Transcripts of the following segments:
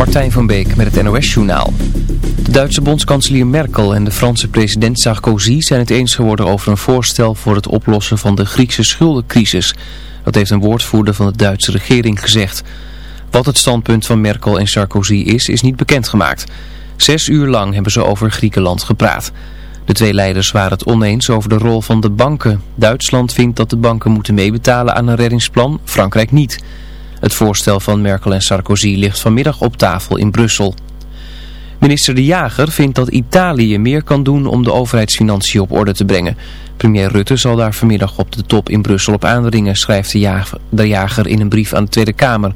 Martijn van Beek met het NOS-journaal. De Duitse bondskanselier Merkel en de Franse president Sarkozy zijn het eens geworden over een voorstel voor het oplossen van de Griekse schuldencrisis. Dat heeft een woordvoerder van de Duitse regering gezegd. Wat het standpunt van Merkel en Sarkozy is, is niet bekendgemaakt. Zes uur lang hebben ze over Griekenland gepraat. De twee leiders waren het oneens over de rol van de banken. Duitsland vindt dat de banken moeten meebetalen aan een reddingsplan, Frankrijk niet. Het voorstel van Merkel en Sarkozy ligt vanmiddag op tafel in Brussel. Minister De Jager vindt dat Italië meer kan doen om de overheidsfinanciën op orde te brengen. Premier Rutte zal daar vanmiddag op de top in Brussel op aandringen, schrijft de jager, in een brief aan de Tweede Kamer.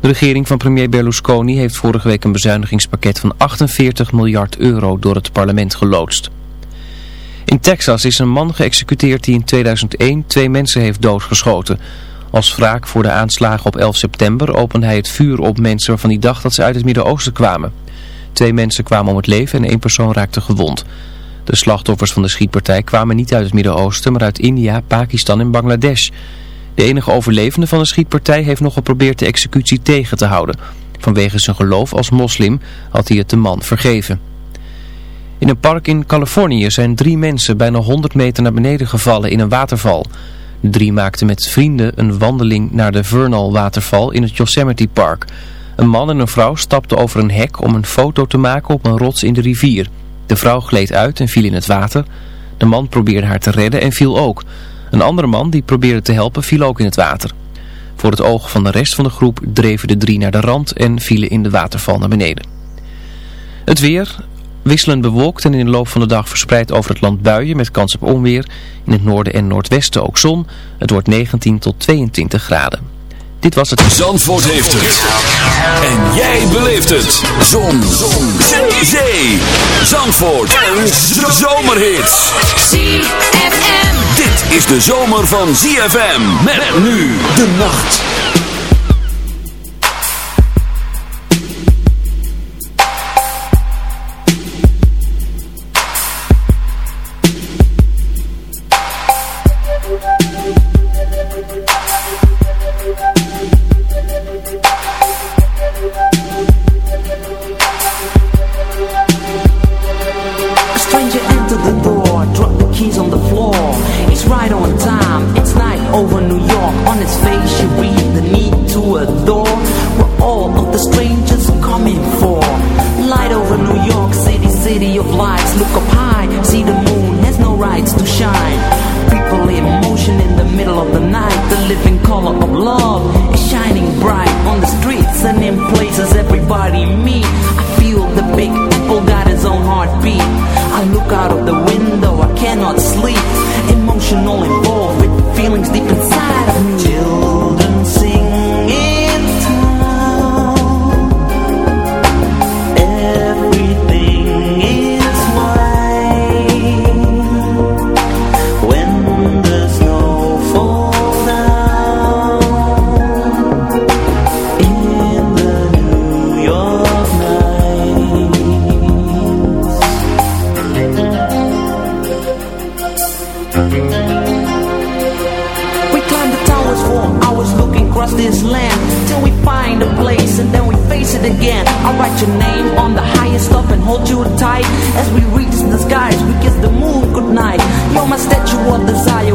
De regering van premier Berlusconi heeft vorige week een bezuinigingspakket van 48 miljard euro door het parlement geloodst. In Texas is een man geëxecuteerd die in 2001 twee mensen heeft doodgeschoten. Als wraak voor de aanslagen op 11 september opende hij het vuur op mensen waarvan hij dacht dat ze uit het Midden-Oosten kwamen. Twee mensen kwamen om het leven en één persoon raakte gewond. De slachtoffers van de schietpartij kwamen niet uit het Midden-Oosten, maar uit India, Pakistan en Bangladesh. De enige overlevende van de schietpartij heeft nog geprobeerd de executie tegen te houden. Vanwege zijn geloof als moslim had hij het de man vergeven. In een park in Californië zijn drie mensen bijna 100 meter naar beneden gevallen in een waterval. Drie maakten met vrienden een wandeling naar de Vernal waterval in het Yosemite Park. Een man en een vrouw stapten over een hek om een foto te maken op een rots in de rivier. De vrouw gleed uit en viel in het water. De man probeerde haar te redden en viel ook. Een andere man die probeerde te helpen viel ook in het water. Voor het oog van de rest van de groep dreven de drie naar de rand en vielen in de waterval naar beneden. Het weer, wisselend bewolkt en in de loop van de dag verspreid over het land buien met kans op onweer. In het noorden en noordwesten ook zon. Het wordt 19 tot 22 graden. Dit was het. Zandvoort heeft het. En jij beleeft het. Zon. zon. Zee. Zee. Zandvoort. Een zomerhit. ZFM. Dit is de zomer van ZFM. Met nu de nacht. It again. I write your name on the highest up and hold you tight. As we reach the skies we kiss the moon goodnight. You're my statue of desire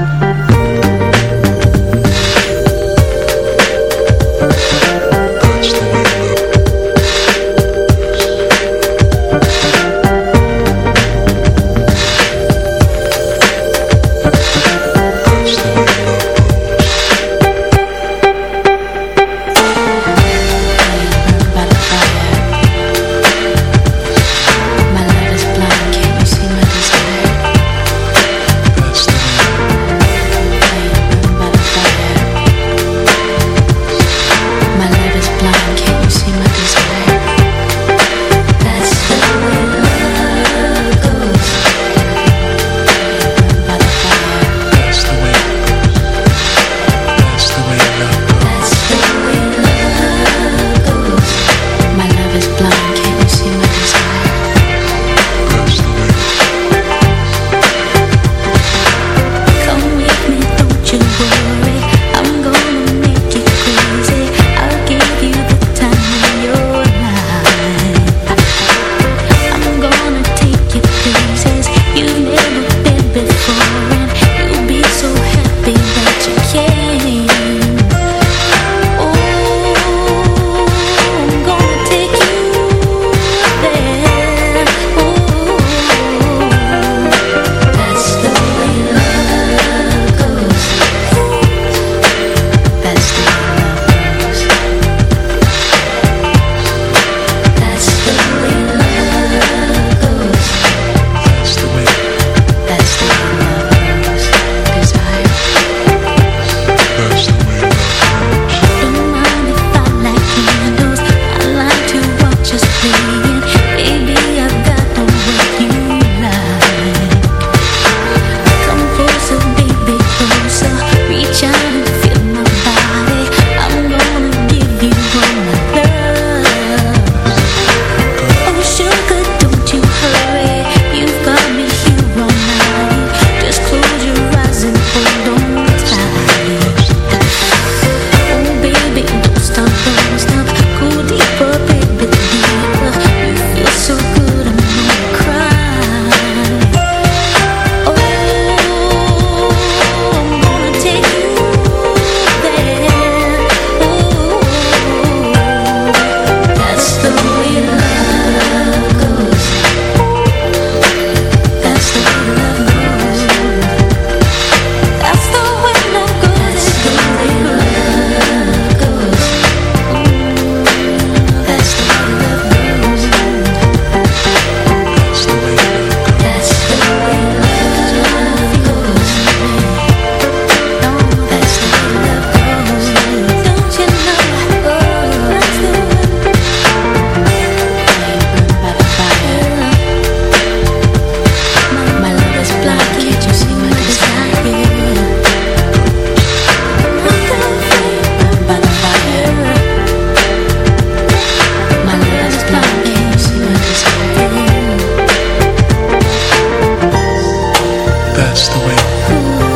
me.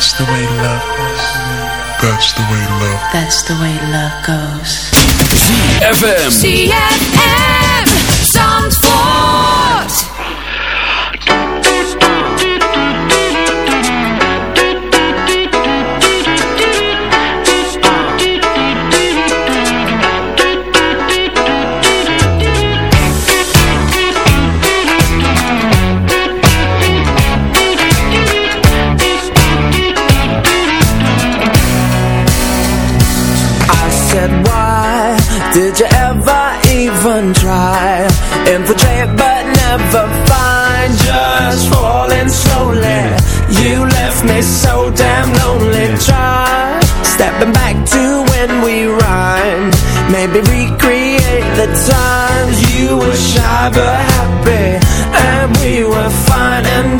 That's the way love goes. That's the way love. That's the way love goes. ZFM. ZFM. for. never happy And we were fine and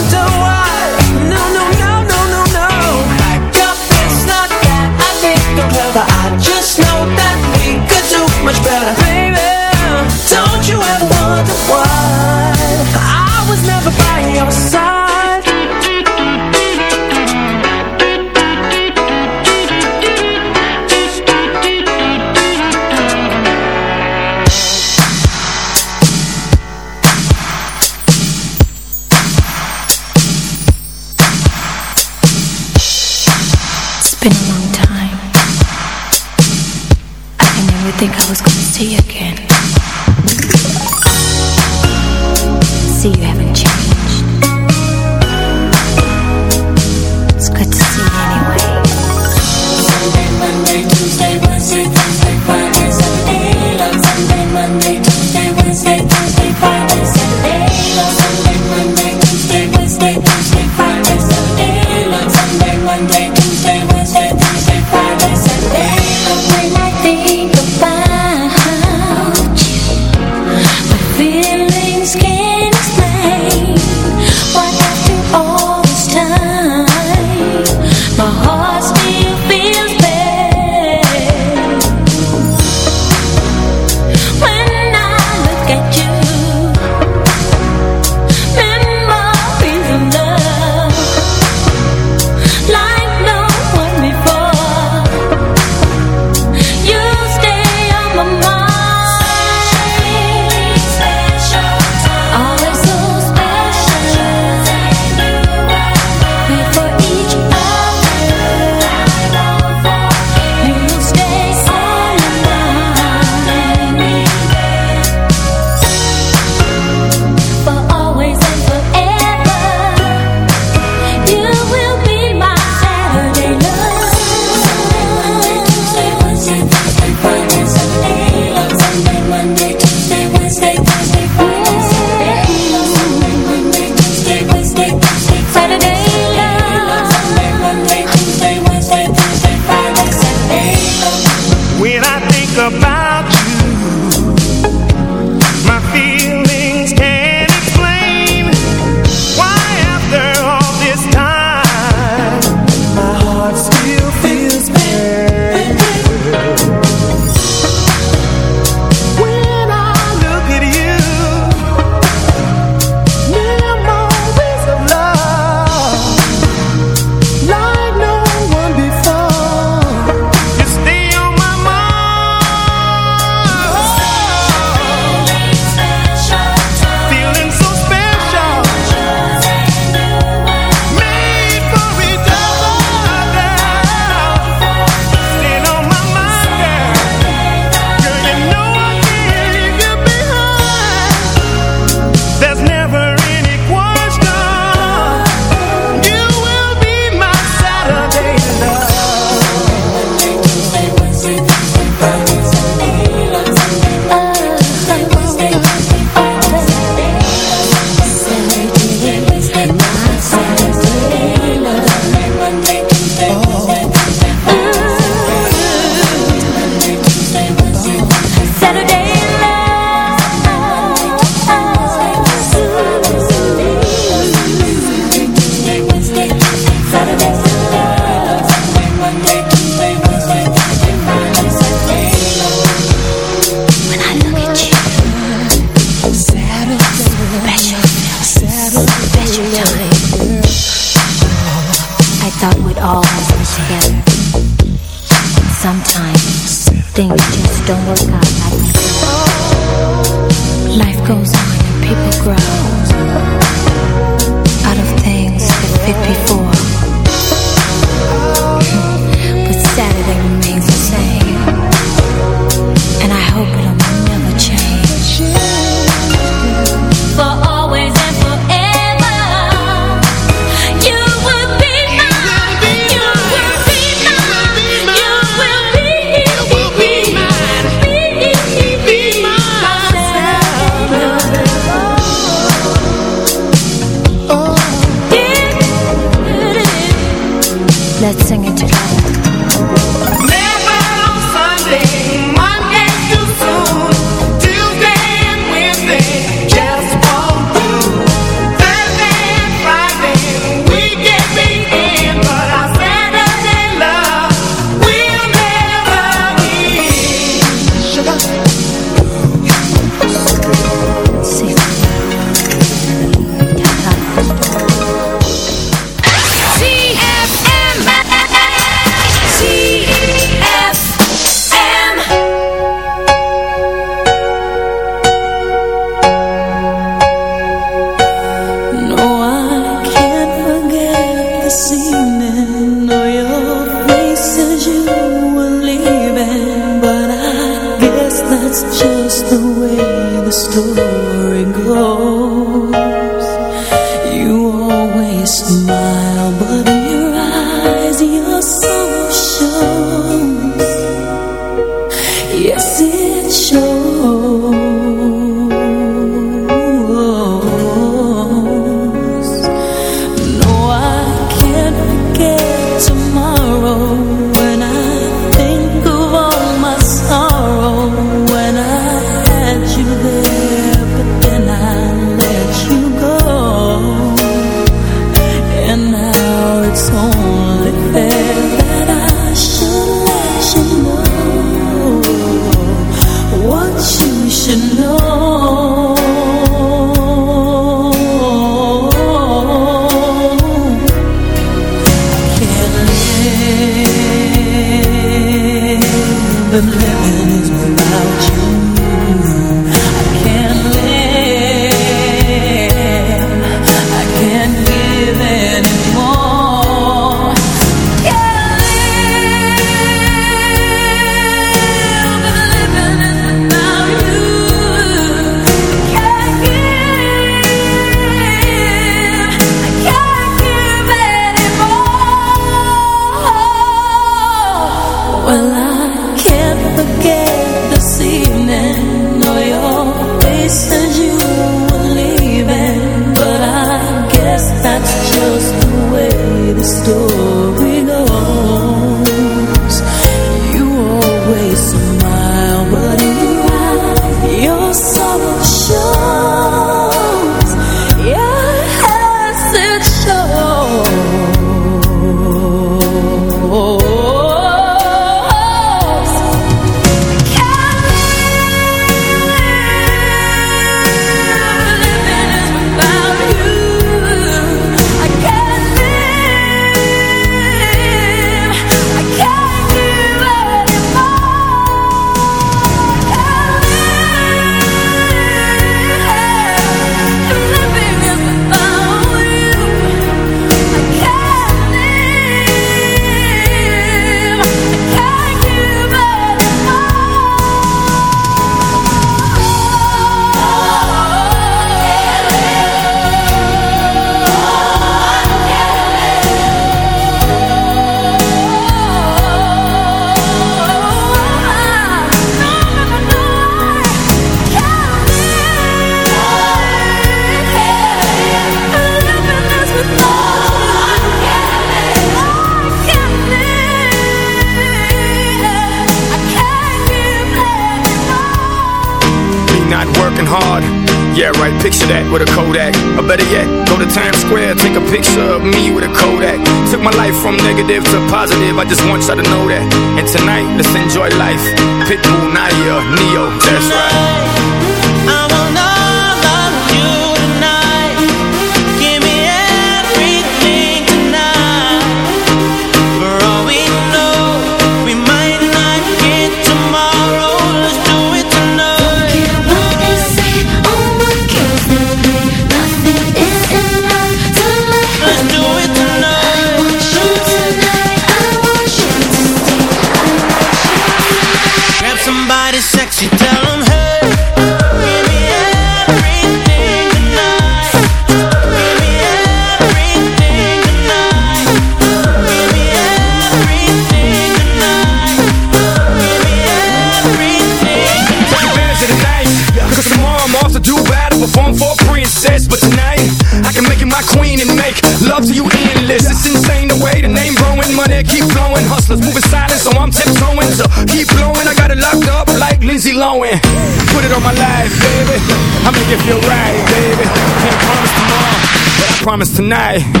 tonight.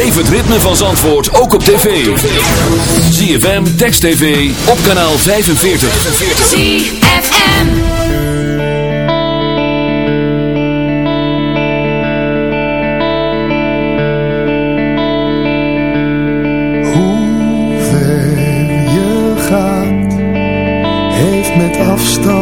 Beleef het ritme van Zandvoort ook op tv. ZFM, Text TV, op kanaal 45. ZFM Hoe ver je gaat, heeft met afstand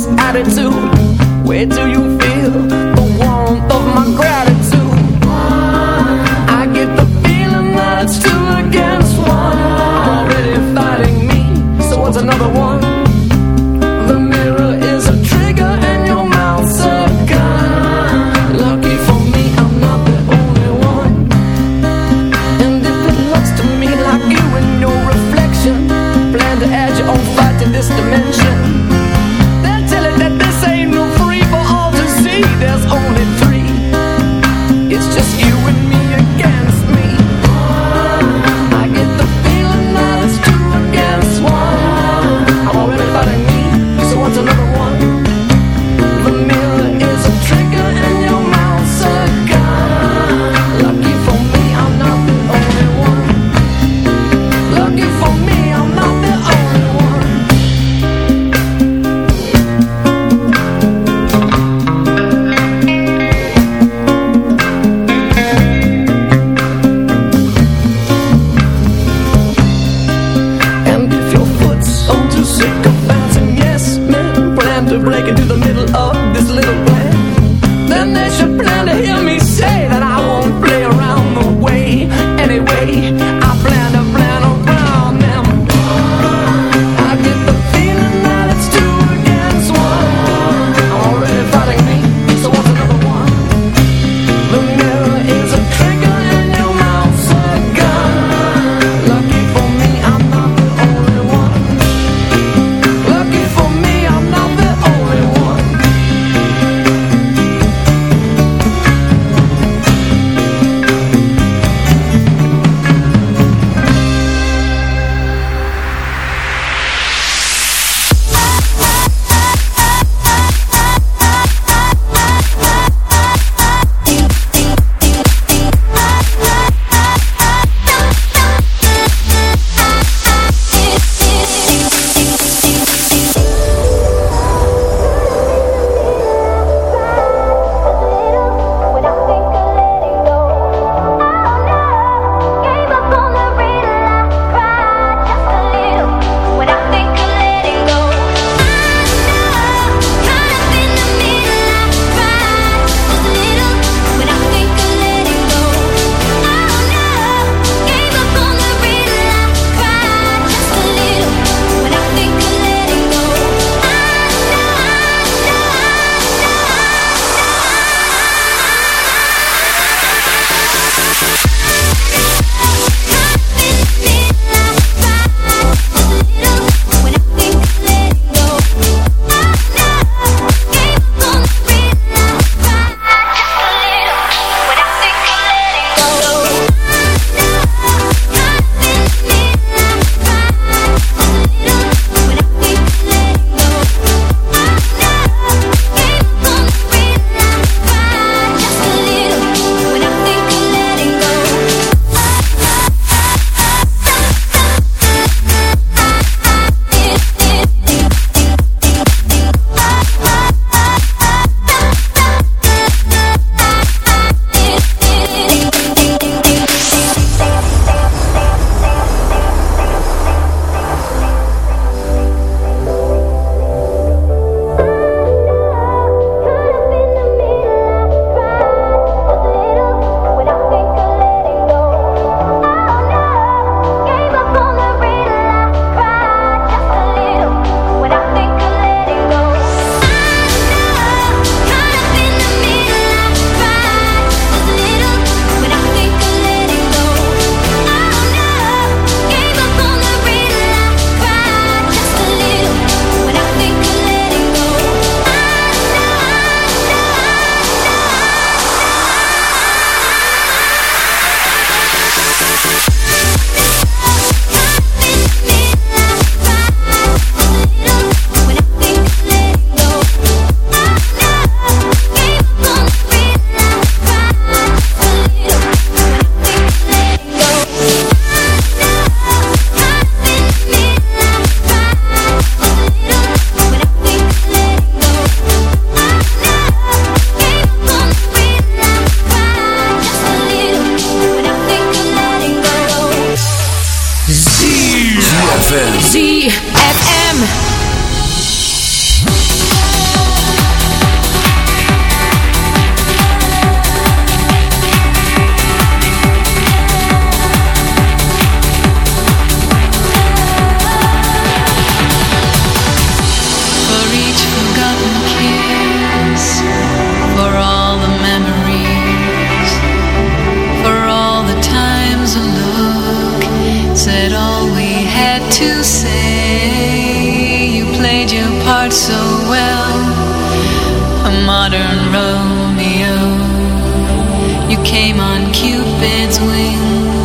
this attitude, where do you came on Cupid's wings,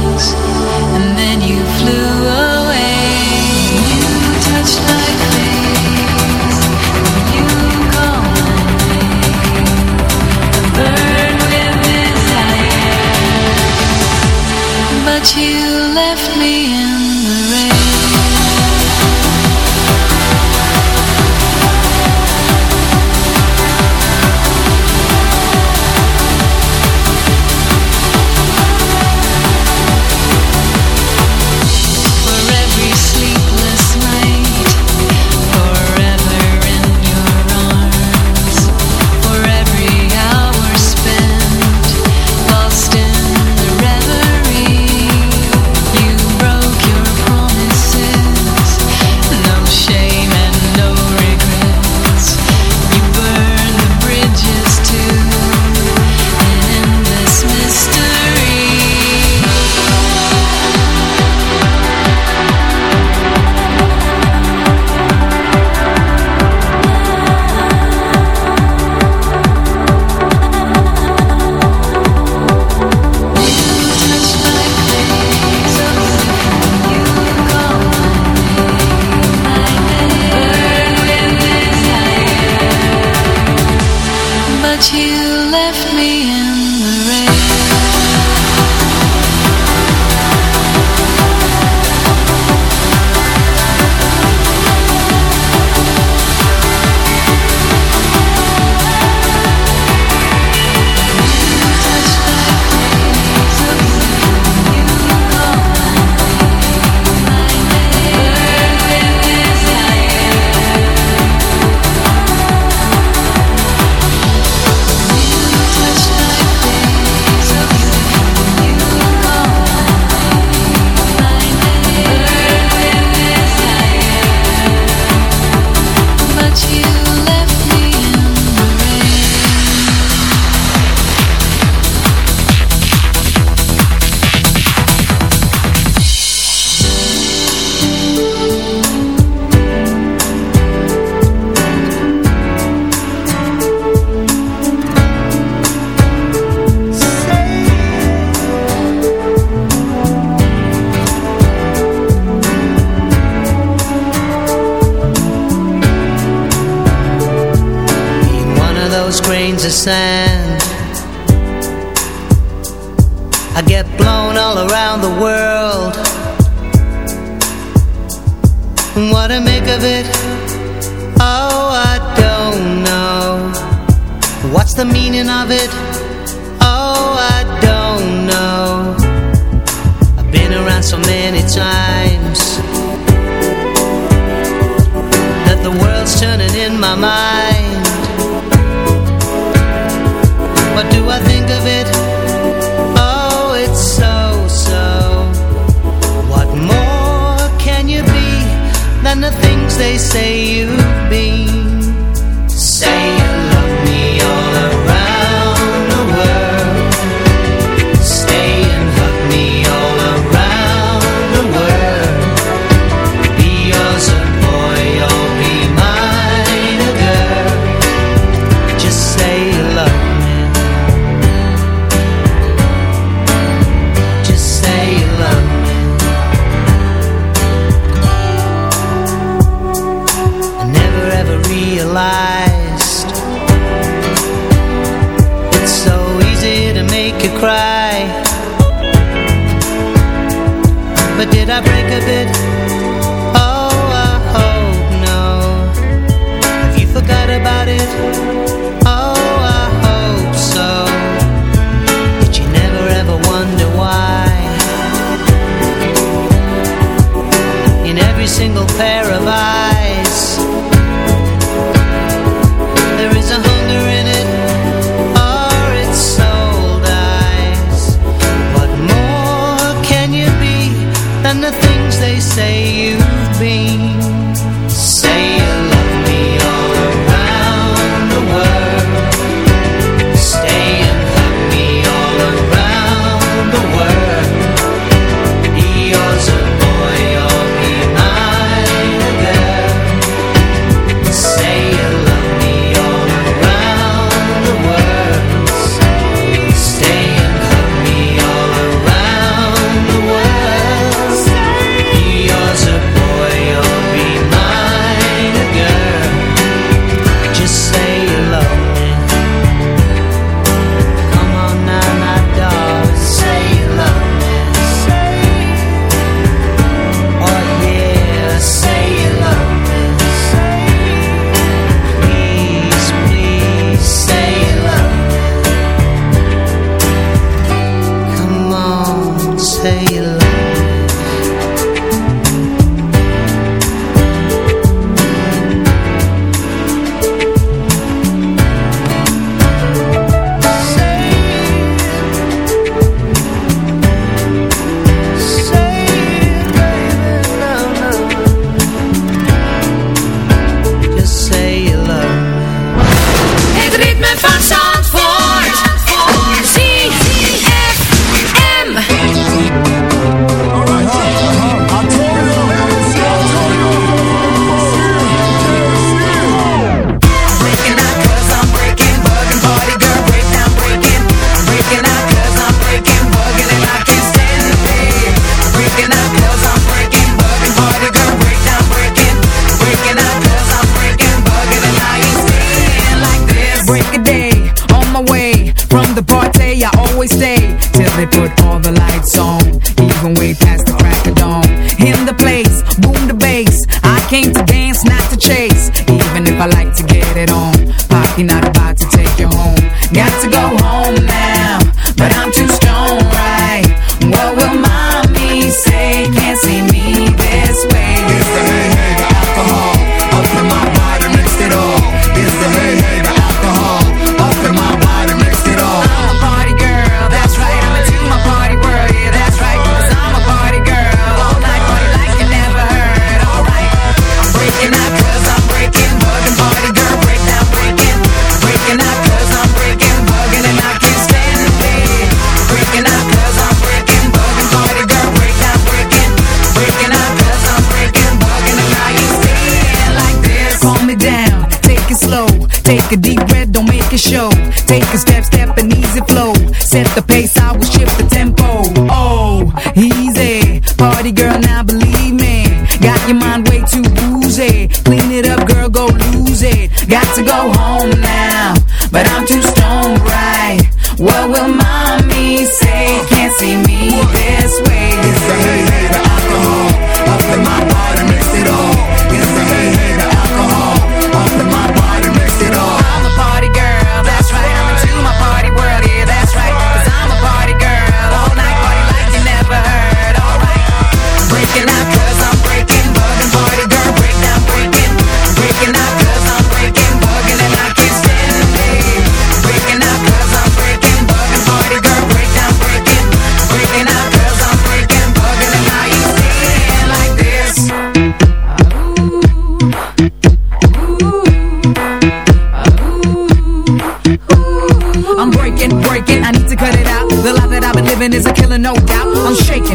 I shift the tempo. Oh, easy. Party girl, now believe me. Got your mind way too boozy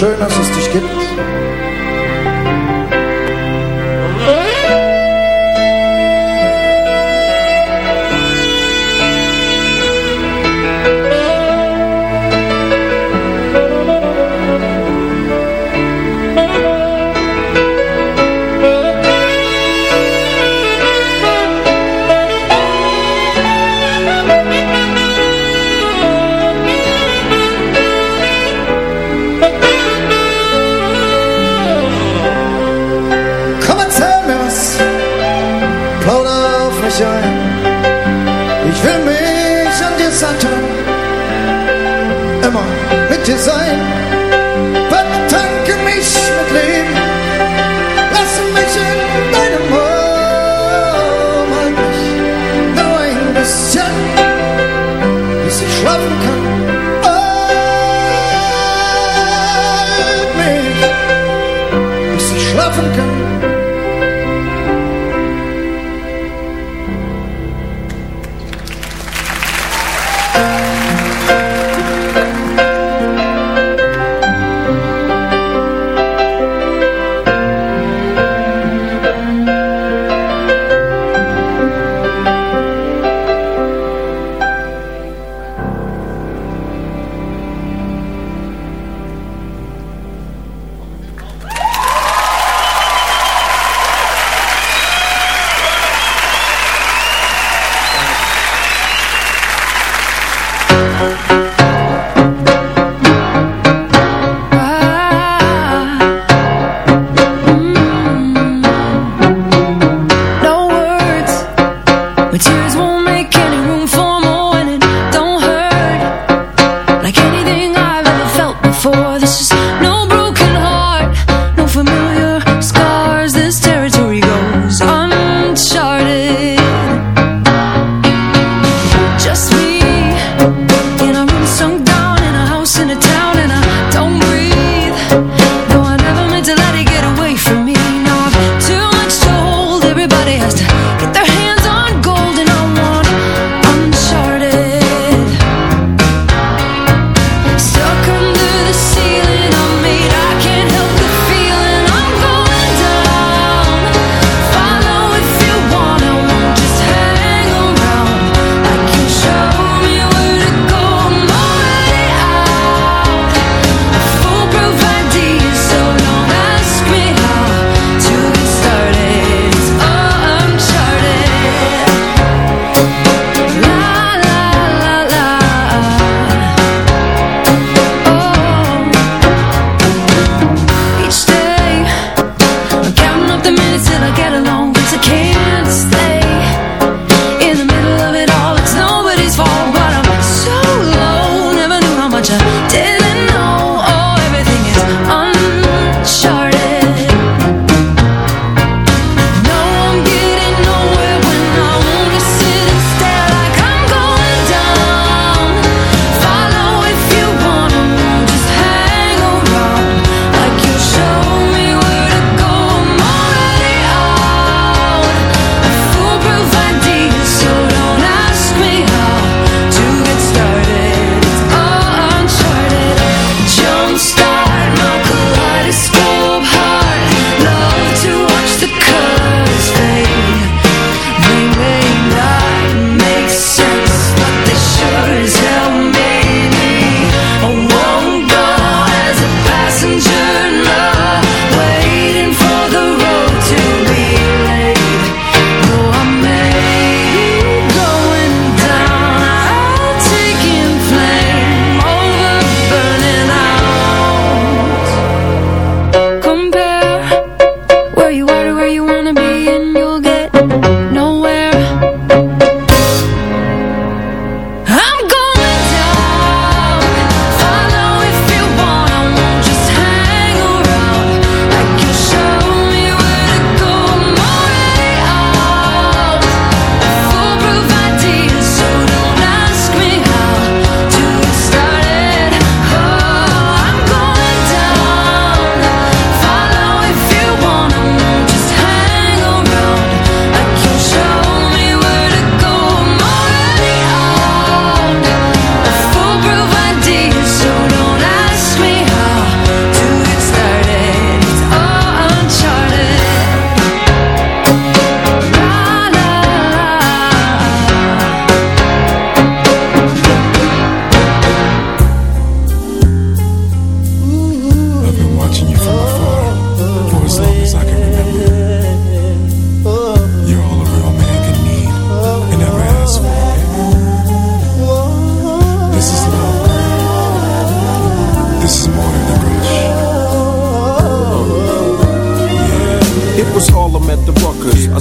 Schön, dass es dich gibt.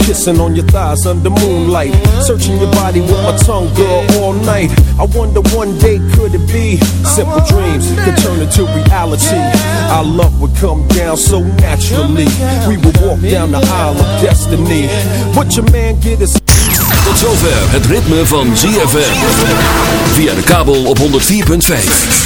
Kissing on your thighs under moonlight. Searching your body with my tongue, girl, all night. I wonder one day could it be simple dreams could turn into reality. Our love would come down so naturally. We would walk down the aisle of destiny. What your man get is. Tot zover het ritme van ZFM. Via de kabel op 104.5.